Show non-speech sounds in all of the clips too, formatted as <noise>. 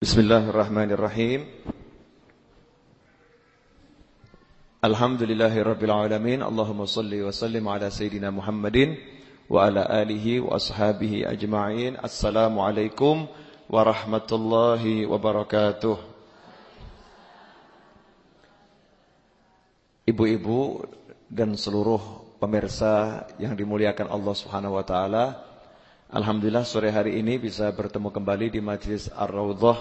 Bismillahirrahmanirrahim. Alhamdulillahirabbil alamin. Allahumma shalli wa sallim ala sayidina Muhammadin wa ala alihi wa ashabihi ajma'in. Assalamualaikum warahmatullahi wabarakatuh. Ibu-ibu dan seluruh pemirsa yang dimuliakan Allah Subhanahu wa taala, Alhamdulillah sore hari ini bisa bertemu kembali di Majlis Ar-Raudhah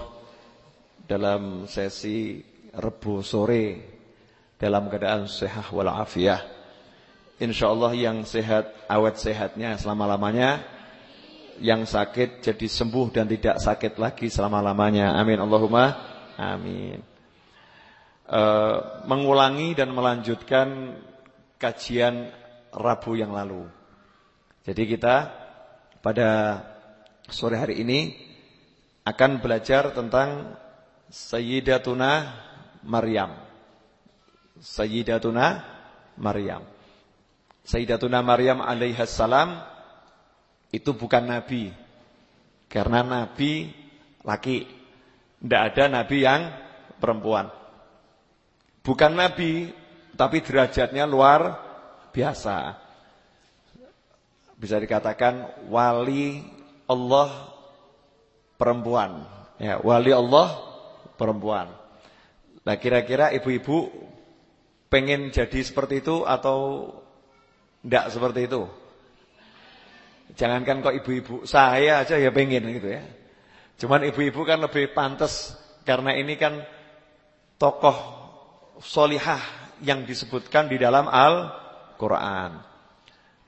dalam sesi Rebu sore dalam keadaan sehat wal afiyah. Insyaallah yang sehat awet sehatnya selama-lamanya, yang sakit jadi sembuh dan tidak sakit lagi selama-lamanya. Amin Allahumma amin. Uh, mengulangi dan melanjutkan kajian Rabu yang lalu. Jadi kita pada sore hari ini akan belajar tentang Sayyidatuna Maryam. Sayyidatuna Maryam. Sayyidatuna Maryam alaihissalam itu bukan nabi. Karena nabi laki. Tidak ada nabi yang perempuan. Bukan nabi, tapi derajatnya luar biasa bisa dikatakan wali Allah perempuan. Ya, wali Allah perempuan. Nah, kira-kira ibu-ibu pengen jadi seperti itu atau enggak seperti itu? Jangankan kok ibu-ibu, saya aja ya pengen gitu ya. Cuman ibu-ibu kan lebih pantas karena ini kan tokoh solihah yang disebutkan di dalam Al-Quran.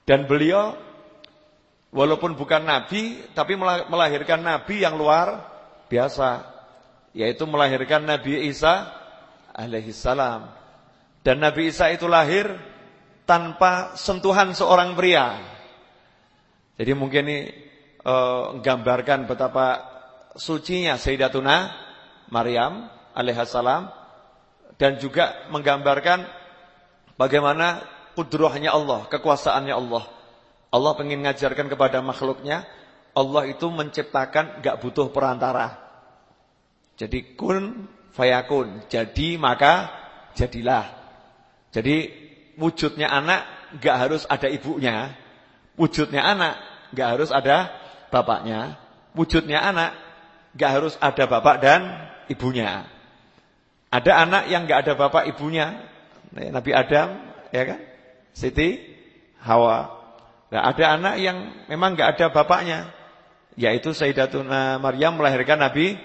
Dan beliau Walaupun bukan nabi, tapi melahirkan nabi yang luar biasa, yaitu melahirkan Nabi Isa alaihissalam. Dan Nabi Isa itu lahir tanpa sentuhan seorang pria. Jadi mungkin ini uh, menggambarkan betapa sucinya Sayyidatuna Maryam alaihissalam dan juga menggambarkan bagaimana kudrohnya Allah, kekuasaannya Allah Allah ingin mengajarkan kepada makhluknya, Allah itu menciptakan gak butuh perantara. Jadi kun fayakun, jadi maka jadilah. Jadi wujudnya anak gak harus ada ibunya, wujudnya anak gak harus ada bapaknya, wujudnya anak gak harus ada bapak dan ibunya. Ada anak yang gak ada bapak ibunya, Nabi Adam, ya kan? Siti Hawa. Nah, ada anak yang memang enggak ada bapaknya, yaitu Sayyidatuna Maryam melahirkan Nabi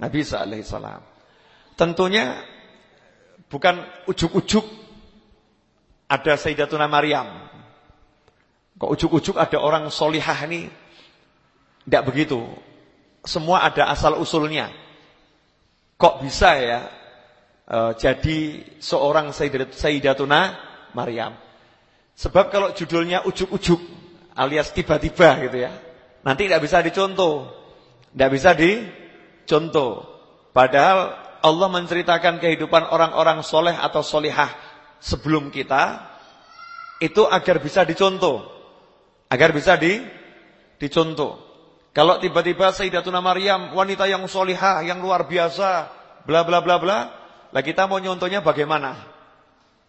Nabi alaihissalam. Tentunya bukan ujuk-ujuk ada Sayyidatuna Maryam. Kok ujuk-ujuk ada orang solihah ini? Tidak begitu. Semua ada asal usulnya. Kok bisa ya uh, jadi seorang Sayyidatuna Maryam? Sebab kalau judulnya ujuk-ujuk alias tiba-tiba gitu ya. Nanti tidak bisa dicontoh. Tidak bisa dicontoh. Padahal Allah menceritakan kehidupan orang-orang soleh atau solihah sebelum kita. Itu agar bisa dicontoh. Agar bisa di, dicontoh. Kalau tiba-tiba Sayyidatuna Maryam, wanita yang solihah, yang luar biasa, bla bla bla bla. Lah kita mau nyontohnya bagaimana?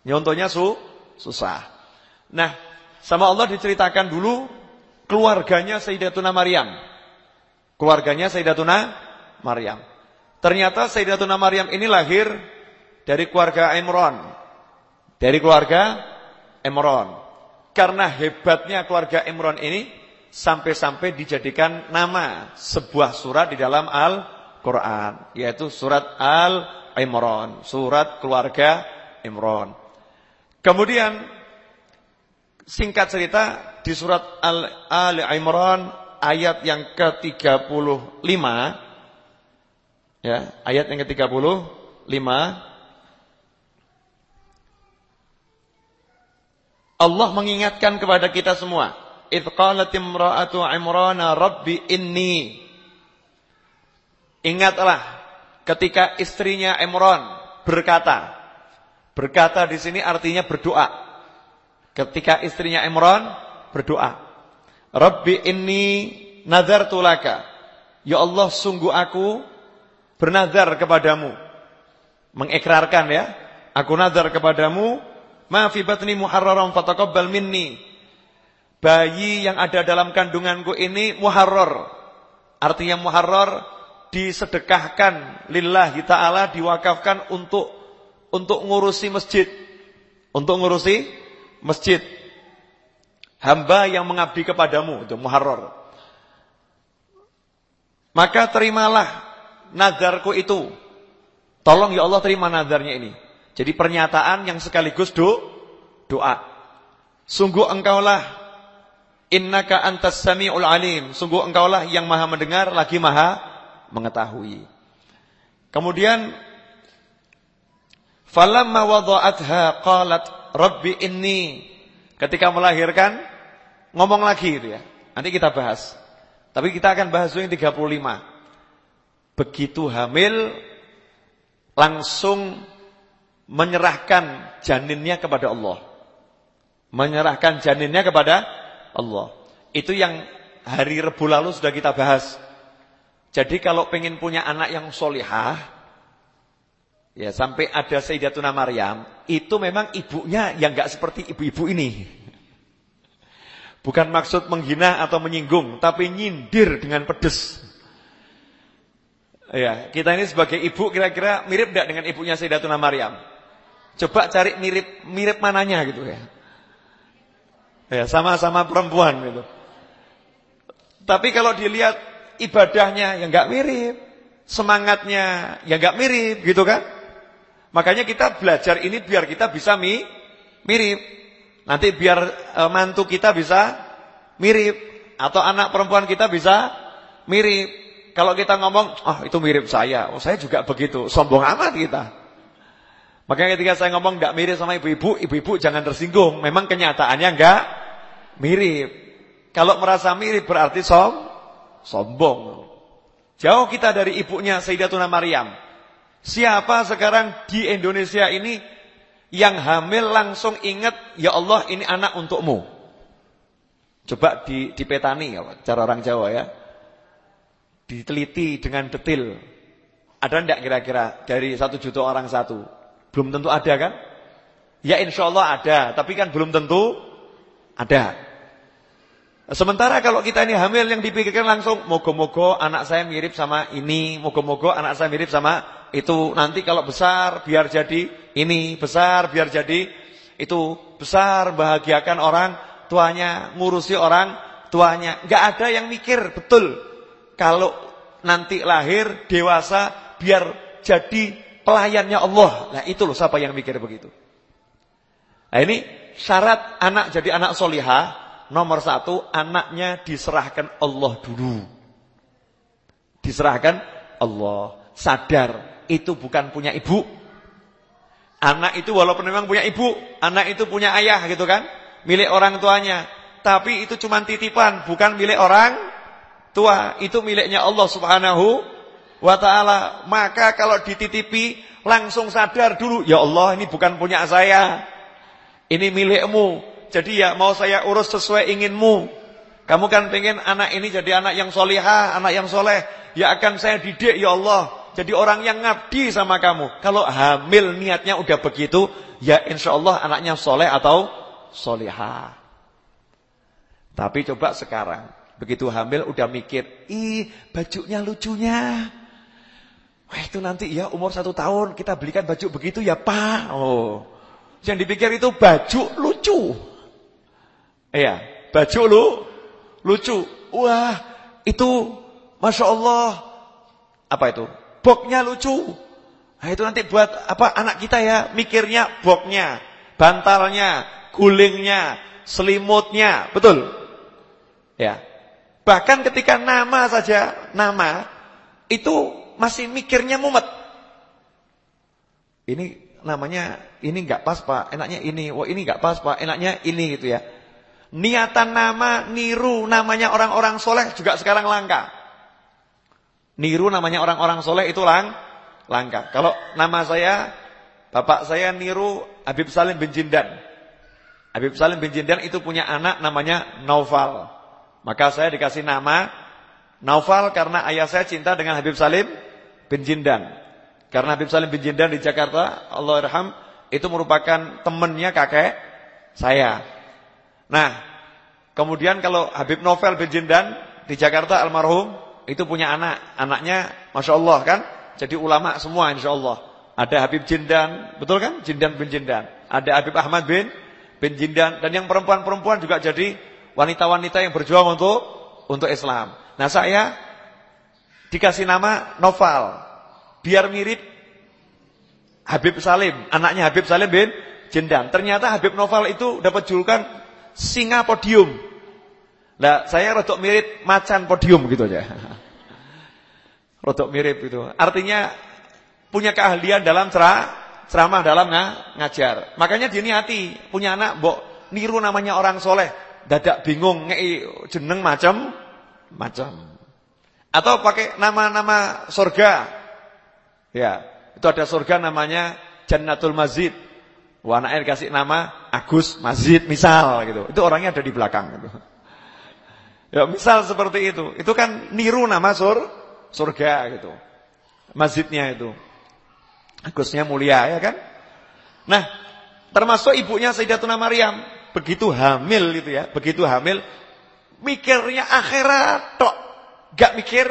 Nyontohnya su, susah. Nah, sama Allah diceritakan dulu keluarganya Sayyidatuna Maryam. Keluarganya Sayyidatuna Maryam. Ternyata Sayyidatuna Maryam ini lahir dari keluarga Imran. Dari keluarga Imran. Karena hebatnya keluarga Imran ini sampai-sampai dijadikan nama sebuah surat di dalam Al-Qur'an, yaitu surat Al-Imran, surat keluarga Imran. Kemudian Singkat cerita di surat Al-Ali Imran ayat yang ke-35 ya, ayat yang ke-35 Allah mengingatkan kepada kita semua, "Idz qalat imra'atu Imran rabbi inni" Ingatlah ketika istrinya Imran berkata. Berkata di sini artinya berdoa. Ketika istrinya Imran berdoa, "Rabbi inni nazartu laka." Ya Allah, sungguh aku bernazar kepadamu. Mengikrarkan ya. Aku nazar kepadamu, ma fi batni muharraram fataqabbal minni. Bayi yang ada dalam kandunganku ini muharrar. Artinya muharrar disedekahkan lillahi taala diwakafkan untuk untuk ngurusi masjid. Untuk ngurusi masjid. Hamba yang mengabdi kepadamu itu muharrar. Maka terimalah nazarku itu. Tolong ya Allah terima nazarnya ini. Jadi pernyataan yang sekaligus do, doa. Sungguh engkaulah innaka antas samiul alim. Sungguh engkaulah yang maha mendengar lagi maha mengetahui. Kemudian falamma wada'atha qalat rabbi inni ketika melahirkan ngomong lagi itu ya. Nanti kita bahas. Tapi kita akan bahas yang 35. Begitu hamil langsung menyerahkan janinnya kepada Allah. Menyerahkan janinnya kepada Allah. Itu yang hari Rebu lalu sudah kita bahas. Jadi kalau pengen punya anak yang solihah, ya sampai ada Sayyidatuna Maryam, itu memang ibunya yang nggak seperti ibu-ibu ini. Bukan maksud menghina atau menyinggung, tapi nyindir dengan pedes. Ya, kita ini sebagai ibu kira-kira mirip tidak dengan ibunya Sayyidatuna Maryam? Coba cari mirip mirip mananya gitu ya. Ya, sama-sama perempuan gitu. Tapi kalau dilihat ibadahnya yang enggak mirip, semangatnya yang enggak mirip gitu kan? Makanya kita belajar ini biar kita bisa mi mirip. Nanti biar e, mantu kita bisa mirip atau anak perempuan kita bisa mirip. Kalau kita ngomong, "Oh, itu mirip saya." Oh, saya juga begitu. Sombong amat kita. Makanya ketika saya ngomong enggak mirip sama ibu-ibu, ibu-ibu jangan tersinggung. Memang kenyataannya enggak mirip. Kalau merasa mirip berarti som sombong. Jauh kita dari ibunya Sayyidatuna Maryam. Siapa sekarang di Indonesia ini yang hamil langsung ingat, ya Allah ini anak untukmu. Coba di, dipetani ya, cara orang Jawa ya. Diteliti dengan detil. Ada enggak kira-kira dari satu juta orang satu? Belum tentu ada kan? Ya insya Allah ada, tapi kan belum tentu ada. Sementara kalau kita ini hamil yang dipikirkan langsung, mogo-mogo anak saya mirip sama ini, mogo-mogo anak saya mirip sama itu nanti kalau besar biar jadi ini, besar biar jadi itu, besar bahagiakan orang tuanya, ngurusi orang tuanya. Enggak ada yang mikir betul kalau nanti lahir dewasa biar jadi pelayannya Allah. Nah itu loh siapa yang mikir begitu. Nah ini syarat anak jadi anak solihah nomor satu anaknya diserahkan Allah dulu. Diserahkan Allah sadar itu bukan punya ibu. Anak itu walaupun memang punya ibu, anak itu punya ayah gitu kan, milik orang tuanya. Tapi itu cuma titipan, bukan milik orang tua. Itu miliknya Allah Subhanahu wa taala. Maka kalau dititipi langsung sadar dulu, ya Allah ini bukan punya saya. Ini milikmu. Jadi ya mau saya urus sesuai inginmu. Kamu kan pengen anak ini jadi anak yang solihah, anak yang soleh. Ya akan saya didik ya Allah jadi orang yang ngabdi sama kamu. Kalau hamil niatnya udah begitu, ya insya Allah anaknya soleh atau soleha. Tapi coba sekarang, begitu hamil udah mikir, ih bajunya lucunya. Wah itu nanti ya umur satu tahun kita belikan baju begitu ya pak. Oh, yang dipikir itu baju lucu. Iya, baju lu lucu. Wah itu masya Allah apa itu boknya lucu. Nah, itu nanti buat apa anak kita ya mikirnya boknya, bantalnya, gulingnya, selimutnya, betul? Ya. Bahkan ketika nama saja, nama itu masih mikirnya mumet. Ini namanya ini enggak pas Pak, enaknya ini. Wah, ini enggak pas Pak, enaknya ini gitu ya. Niatan nama niru namanya orang-orang soleh juga sekarang langka. Niru namanya orang-orang soleh itu lang, langka. Kalau nama saya, bapak saya niru Habib Salim bin Jindan. Habib Salim bin Jindan itu punya anak namanya Naufal. Maka saya dikasih nama Naufal karena ayah saya cinta dengan Habib Salim bin Jindan. Karena Habib Salim bin Jindan di Jakarta, Allah irham, itu merupakan temannya kakek saya. Nah, kemudian kalau Habib Novel bin Jindan di Jakarta almarhum itu punya anak, anaknya Masya Allah kan, jadi ulama semua Insya Allah. Ada Habib Jindan, betul kan? Jindan bin Jindan. Ada Habib Ahmad bin bin Jindan dan yang perempuan-perempuan juga jadi wanita-wanita yang berjuang untuk untuk Islam. Nah, saya dikasih nama Noval biar mirip Habib Salim, anaknya Habib Salim bin Jindan. Ternyata Habib Noval itu dapat julukan singa podium. Nah, saya rodok mirip macan podium gitu aja. <laughs> rodok mirip gitu. Artinya punya keahlian dalam cerah, ceramah dalam ngajar. Makanya diniati punya anak mbok niru namanya orang soleh, dadak bingung ngei jeneng macam macam. Atau pakai nama-nama surga. Ya, itu ada surga namanya Jannatul Mazid. Wah, anaknya dikasih nama Agus Mazid misal gitu. Itu orangnya ada di belakang gitu. Ya, misal seperti itu. Itu kan niru nama sur surga gitu. Masjidnya itu. Agusnya mulia ya kan? Nah, termasuk ibunya Sayyidatuna Maryam begitu hamil gitu ya, begitu hamil mikirnya akhirat tok, gak mikir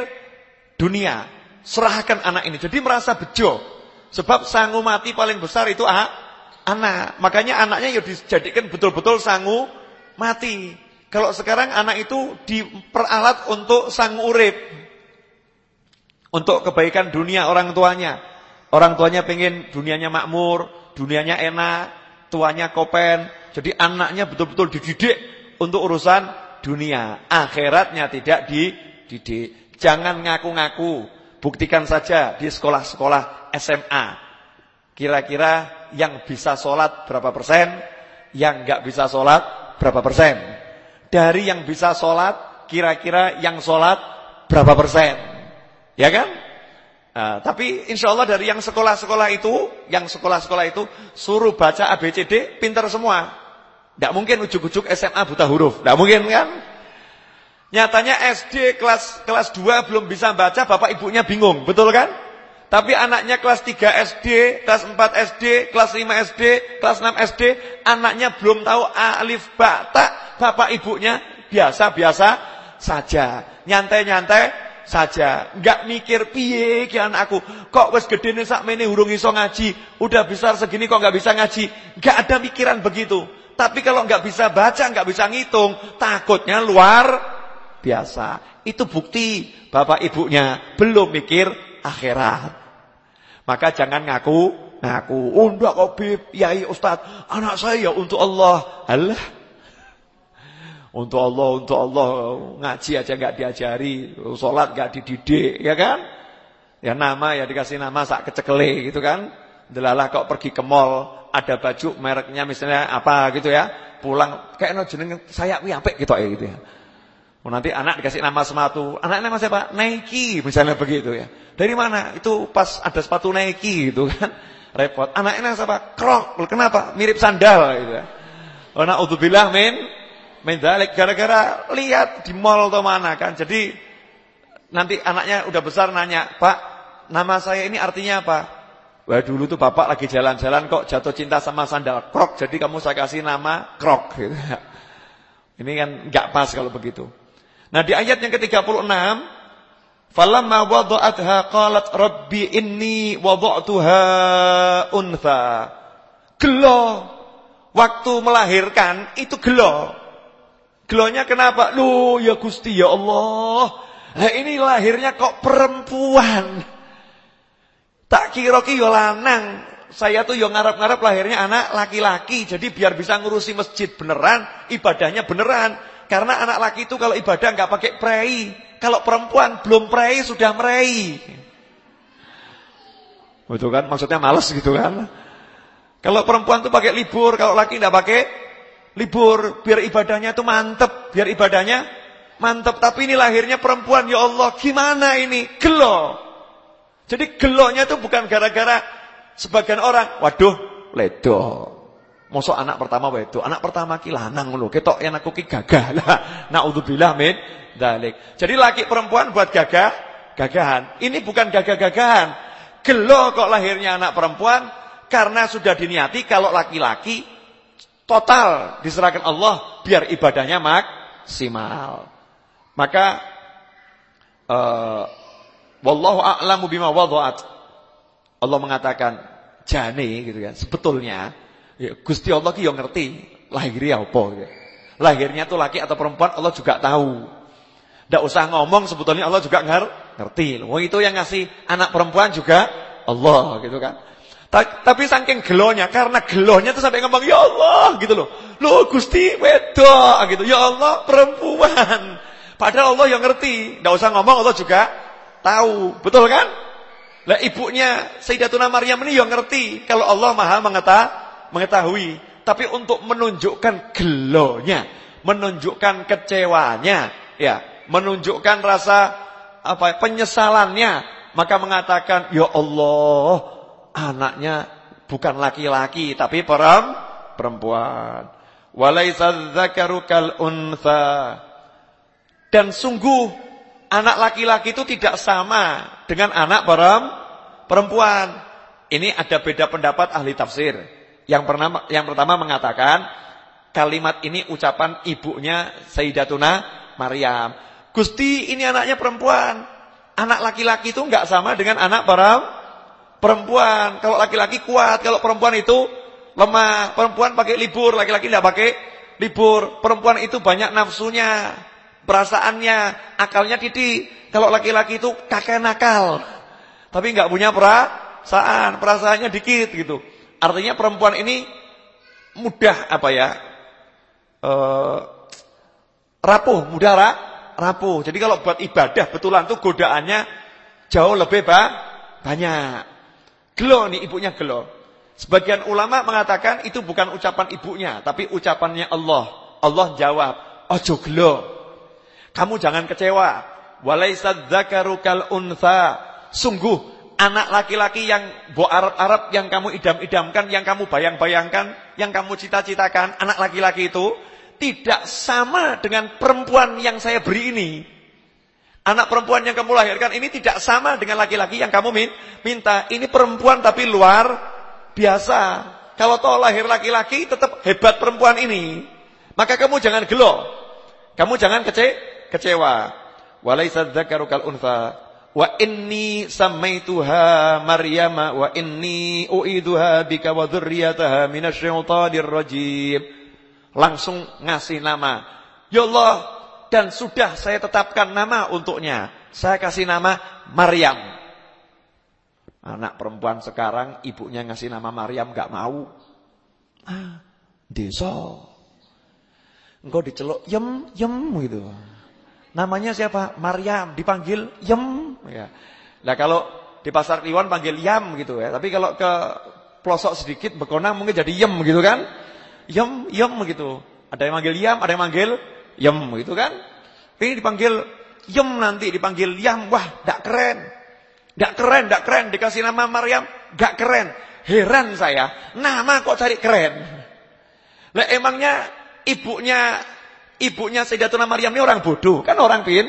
dunia. Serahkan anak ini. Jadi merasa bejo. Sebab sangu mati paling besar itu ah, anak. Makanya anaknya ya dijadikan betul-betul sangu mati. Kalau sekarang anak itu diperalat untuk sangu urip. Untuk kebaikan dunia orang tuanya. Orang tuanya pengen dunianya makmur, dunianya enak, tuanya kopen. Jadi anaknya betul-betul dididik untuk urusan dunia. Akhiratnya tidak dididik. Jangan ngaku-ngaku. Buktikan saja di sekolah-sekolah SMA. Kira-kira yang bisa sholat berapa persen, yang nggak bisa sholat berapa persen. Dari yang bisa sholat, kira-kira yang sholat berapa persen. Ya kan? Nah, tapi insya Allah dari yang sekolah-sekolah itu, yang sekolah-sekolah itu suruh baca ABCD, pintar semua. Tidak mungkin ujuk-ujuk SMA buta huruf, tidak mungkin kan? Nyatanya SD kelas kelas 2 belum bisa baca, bapak ibunya bingung, betul kan? Tapi anaknya kelas 3 SD, kelas 4 SD, kelas 5 SD, kelas 6 SD, anaknya belum tahu alif ba bapak ibunya biasa-biasa saja. Nyantai-nyantai saja. Enggak mikir piye ki anakku. Kok wis gedene sakmene urung iso ngaji, udah besar segini kok enggak bisa ngaji. Enggak ada pikiran begitu. Tapi kalau enggak bisa baca, enggak bisa ngitung, takutnya luar biasa. Itu bukti bapak ibunya belum mikir akhirat. Maka jangan ngaku ngaku, "Oh ndak kok Bib, Yai Ustaz, anak saya untuk Allah." Allah untuk Allah, untuk Allah ngaji aja nggak diajari, sholat nggak dididik, ya kan? Ya nama ya dikasih nama sak kecekele gitu kan. Delalah kok pergi ke mall, ada baju mereknya misalnya apa gitu ya. Pulang kayak no jeneng saya kuwi gitu ya gitu ya. Oh, nanti anak dikasih nama sepatu. Anaknya nama siapa? Nike misalnya begitu ya. Dari mana? Itu pas ada sepatu Nike gitu kan. Repot. Anaknya siapa? Krok. Kenapa? Mirip sandal gitu ya. Oh, naudzubillah min Mendalik gara-gara lihat di mall atau mana kan. Jadi nanti anaknya udah besar nanya, "Pak, nama saya ini artinya apa?" Wah, dulu tuh Bapak lagi jalan-jalan kok jatuh cinta sama sandal krok, jadi kamu saya kasih nama krok <laughs> gitu. Ini kan enggak pas kalau begitu. Nah, di ayat yang ke-36, "Falamma wada'atha qalat rabbi inni wada'tuha untha." Gelo. Waktu melahirkan itu gelo. Gelonya kenapa? Loh ya Gusti ya Allah. Nah ini lahirnya kok perempuan. Tak kira ki lanang. Saya tuh yo ngarep-ngarep lahirnya anak laki-laki. Jadi biar bisa ngurusi masjid beneran, ibadahnya beneran. Karena anak laki itu kalau ibadah nggak pakai prei. Kalau perempuan belum prei sudah merei. Betul kan? Maksudnya males gitu kan? Kalau perempuan tuh pakai libur, kalau laki nggak pakai libur biar ibadahnya itu mantep, biar ibadahnya mantep. Tapi ini lahirnya perempuan, ya Allah, gimana ini? Gelo. Jadi gelonya itu bukan gara-gara sebagian orang, waduh, ledo. Mosok anak pertama wedo, anak pertama ki lanang lho, ketok yang aku ki gagah. <laughs> Lah, naudzubillah min dalik. Jadi laki perempuan buat gagah gagahan. Ini bukan gagah-gagahan. Gelo kok lahirnya anak perempuan karena sudah diniati kalau laki-laki total diserahkan Allah biar ibadahnya maksimal. Maka uh, wallahu a'lamu bima wada'at. Allah mengatakan jane gitu kan. Sebetulnya ya, Gusti Allah ki yo ngerti lahirnya apa gitu. Lahirnya tuh laki atau perempuan Allah juga tahu. Tidak usah ngomong sebetulnya Allah juga ngerti. Wong itu yang ngasih anak perempuan juga Allah gitu kan. Tapi saking gelonya karena gelonya tuh sampai ngomong ya Allah gitu loh. Loh Gusti wedok gitu. Ya Allah perempuan. Padahal Allah yang ngerti. Tidak usah ngomong Allah juga tahu. Betul kan? Lah ibunya Sayyidatuna Maryam ini yang ngerti kalau Allah Maha mengetahui. Tapi untuk menunjukkan gelonya, menunjukkan kecewanya, ya, menunjukkan rasa apa penyesalannya, maka mengatakan, "Ya Allah, anaknya bukan laki-laki tapi perempuan." Walaisa dzakaru kal Dan sungguh anak laki-laki itu tidak sama dengan anak perempuan. Ini ada beda pendapat ahli tafsir. Yang pertama, yang pertama mengatakan kalimat ini ucapan ibunya Sayyidatuna Maryam. Gusti ini anaknya perempuan. Anak laki-laki itu enggak sama dengan anak perempuan. Kalau laki-laki kuat, kalau perempuan itu lemah. Perempuan pakai libur, laki-laki tidak pakai libur. Perempuan itu banyak nafsunya, perasaannya, akalnya titik. Kalau laki-laki itu kakek nakal. Tapi nggak punya perasaan, perasaannya dikit gitu. Artinya perempuan ini mudah apa ya? E, rapuh, mudah ra, rapuh. Jadi kalau buat ibadah betulan tuh godaannya jauh lebih ba, banyak. Gelo nih ibunya gelo. Sebagian ulama mengatakan itu bukan ucapan ibunya, tapi ucapannya Allah. Allah jawab, "Ojo gelo. Kamu jangan kecewa. Walaisa dzakaru kal. Sungguh anak laki-laki yang bo Arab-Arab yang kamu idam-idamkan, yang kamu bayang-bayangkan, yang kamu cita-citakan, anak laki-laki itu tidak sama dengan perempuan yang saya beri ini. Anak perempuan yang kamu lahirkan ini tidak sama dengan laki-laki yang kamu minta. Ini perempuan tapi luar biasa. Kalau toh lahir laki-laki tetap hebat perempuan ini. Maka kamu jangan gelo. Kamu jangan kece kecewa. Walaysa dzakaru kal untha wa inni samaituha maryama wa inni uiduha bika wa dzurriyyataha minasyaitonir rajim langsung ngasih nama ya Allah dan sudah saya tetapkan nama untuknya saya kasih nama Maryam anak perempuan sekarang ibunya ngasih nama Maryam enggak mau ah desa engkau diceluk yem yem gitu Namanya siapa? Maryam, dipanggil Yem. Ya. Nah kalau di pasar Kliwon panggil Yam gitu ya. Tapi kalau ke pelosok sedikit Bekonang mungkin jadi Yem gitu kan? Yem, Yem gitu. Ada yang manggil Yam, ada yang manggil Yem gitu kan? Ini dipanggil Yem nanti dipanggil Yam. Wah, tidak keren. Tidak keren, tidak keren. Dikasih nama Maryam, gak keren. Heran saya, nama kok cari keren. Lah emangnya ibunya Ibunya Sayyidatuna Maryam ini orang bodoh, kan orang pin,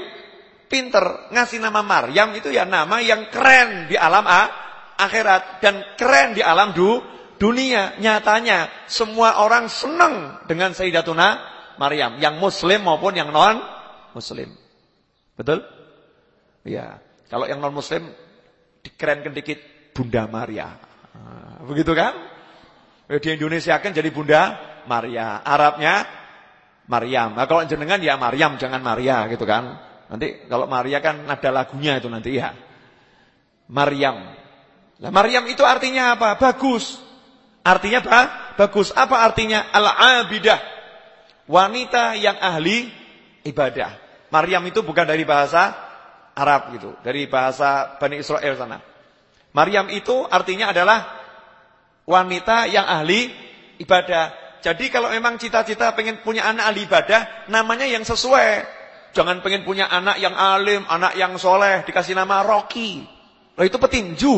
pinter. Ngasih nama Maryam itu ya nama yang keren di alam a, akhirat dan keren di alam du, dunia. Nyatanya semua orang senang dengan Sayyidatuna Maryam, yang muslim maupun yang non muslim. Betul? Ya. Kalau yang non muslim dikerenkan dikit Bunda Maria. Nah, begitu kan? Di Indonesia kan jadi Bunda Maria. Arabnya Maryam. Nah, kalau jenengan ya Maryam, jangan Maria gitu kan. Nanti kalau Maria kan ada lagunya itu nanti ya. Maryam. Nah, Maryam itu artinya apa? Bagus. Artinya apa? Bagus. Apa artinya? Al-abidah. Wanita yang ahli ibadah. Maryam itu bukan dari bahasa Arab gitu, dari bahasa Bani Israel sana. Maryam itu artinya adalah wanita yang ahli ibadah. Jadi kalau memang cita-cita pengen punya anak ahli ibadah, namanya yang sesuai. Jangan pengen punya anak yang alim, anak yang soleh, dikasih nama Rocky. Loh itu petinju.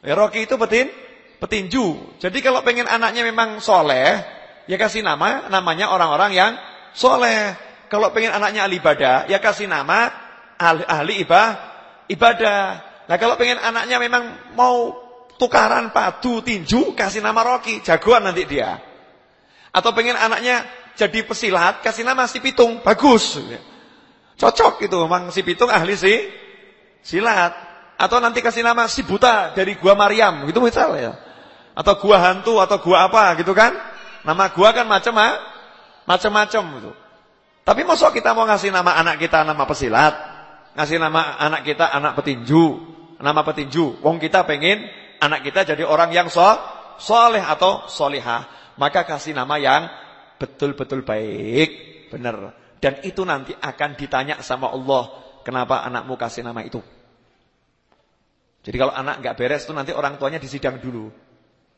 Ya, Rocky itu petin, petinju. Jadi kalau pengen anaknya memang soleh, ya kasih nama, namanya orang-orang yang soleh. Kalau pengen anaknya ahli ibadah, ya kasih nama ahli, ahli ibah, ibadah. Nah kalau pengen anaknya memang mau tukaran padu tinju, kasih nama Rocky, jagoan nanti dia. Atau pengen anaknya jadi pesilat, kasih nama si Pitung, bagus. Cocok itu, memang si Pitung ahli si silat. Atau nanti kasih nama si buta dari gua Maryam, gitu misalnya. Atau gua hantu atau gua apa gitu kan? Nama gua kan macam macam-macam gitu. Tapi masa kita mau ngasih nama anak kita nama pesilat, ngasih nama anak kita anak petinju, nama petinju. Wong kita pengen anak kita jadi orang yang so, soleh atau solihah, maka kasih nama yang betul-betul baik, benar. Dan itu nanti akan ditanya sama Allah, kenapa anakmu kasih nama itu? Jadi kalau anak nggak beres itu nanti orang tuanya disidang dulu.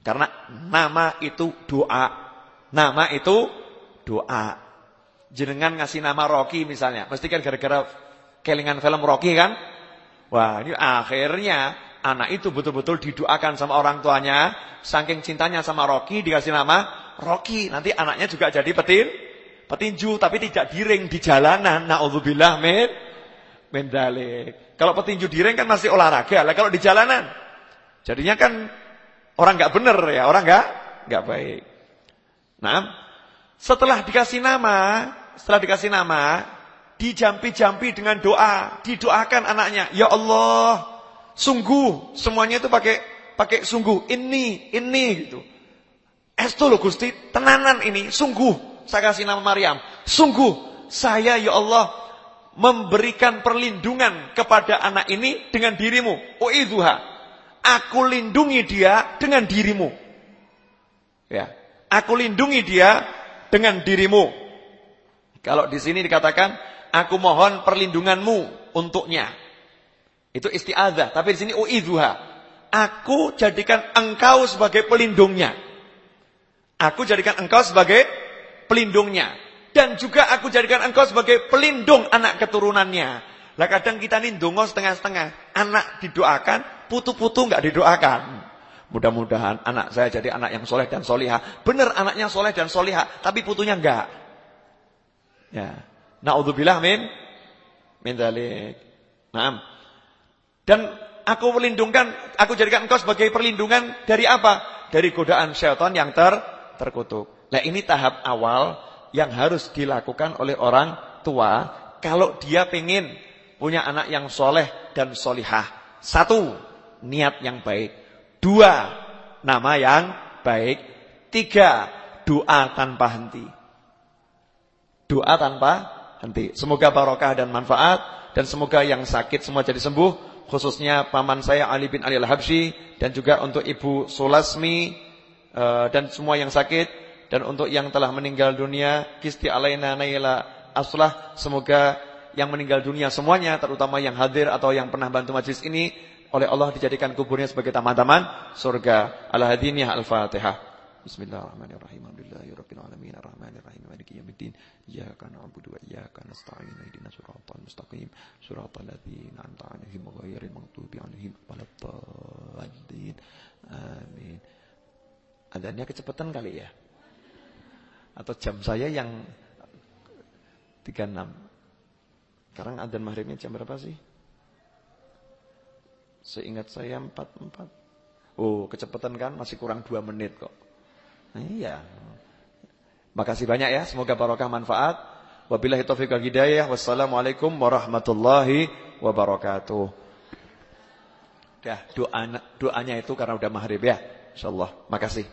Karena nama itu doa. Nama itu doa. Jenengan ngasih nama Rocky misalnya. Mesti kan gara-gara kelingan film Rocky kan? Wah ini akhirnya anak itu betul-betul didoakan sama orang tuanya. Saking cintanya sama Rocky dikasih nama Rocky. Nanti anaknya juga jadi petin, petinju. Tapi tidak diring di jalanan. Na'udzubillah min, min dalik. Kalau petinju di ring kan masih olahraga. Lah kalau di jalanan jadinya kan orang nggak benar ya, orang nggak nggak baik. Nah, setelah dikasih nama, setelah dikasih nama, dijampi-jampi dengan doa, didoakan anaknya, ya Allah, sungguh semuanya itu pakai pakai sungguh ini ini gitu. Esto lo Gusti, tenanan ini, sungguh saya kasih nama Maryam. Sungguh saya ya Allah memberikan perlindungan kepada anak ini dengan dirimu. Uidzuha. Aku lindungi dia dengan dirimu. Ya. Aku lindungi dia dengan dirimu. Kalau di sini dikatakan aku mohon perlindunganmu untuknya. Itu isti'adzah, tapi di sini uidzuha. Aku jadikan engkau sebagai pelindungnya. Aku jadikan engkau sebagai pelindungnya. Dan juga aku jadikan engkau sebagai pelindung anak keturunannya. Lah kadang kita ini dongo setengah-setengah. Anak didoakan, putu-putu enggak didoakan. Mudah-mudahan anak saya jadi anak yang soleh dan solihah. Benar anaknya soleh dan solihah, tapi putunya enggak. Ya. Na'udzubillah min min dalik. Naam. Dan aku melindungkan, aku jadikan engkau sebagai perlindungan dari apa? Dari godaan syaitan yang ter terkutuk. Nah ini tahap awal yang harus dilakukan oleh orang tua kalau dia pengen punya anak yang soleh dan solihah. Satu, niat yang baik. Dua, nama yang baik. Tiga, doa tanpa henti. Doa tanpa henti. Semoga barokah dan manfaat. Dan semoga yang sakit semua jadi sembuh. Khususnya paman saya Ali bin Ali Al-Habsyi. Dan juga untuk Ibu Sulasmi. Eh, dan semua yang sakit dan untuk yang telah meninggal dunia kisti alaina naila aslah semoga yang meninggal dunia semuanya terutama yang hadir atau yang pernah bantu majlis ini oleh Allah dijadikan kuburnya sebagai taman-taman surga. Al-hadiniyah al-fatihah. Bismillahirrahmanirrahim. Alhamdulillahirabbil alamin arrahmanirrahim. Maliki yaumiddin. Iyyaka na'budu wa iyyaka nasta'in. Ihdinas siratal mustaqim. Siratal ladzina an'amta 'alaihim ghairil maghdubi 'alaihim waladdallin. Amin. Adanya kecepatan kali ya? Atau jam saya yang 36. Sekarang adzan maghribnya jam berapa sih? Seingat saya 44. Oh, kecepatan kan masih kurang 2 menit kok. Iya. Makasih banyak ya, semoga barokah manfaat. Wabillahi taufiq wal hidayah. Wassalamualaikum warahmatullahi wabarakatuh. Dah doa doanya itu karena udah maghrib ya. Insyaallah. Makasih.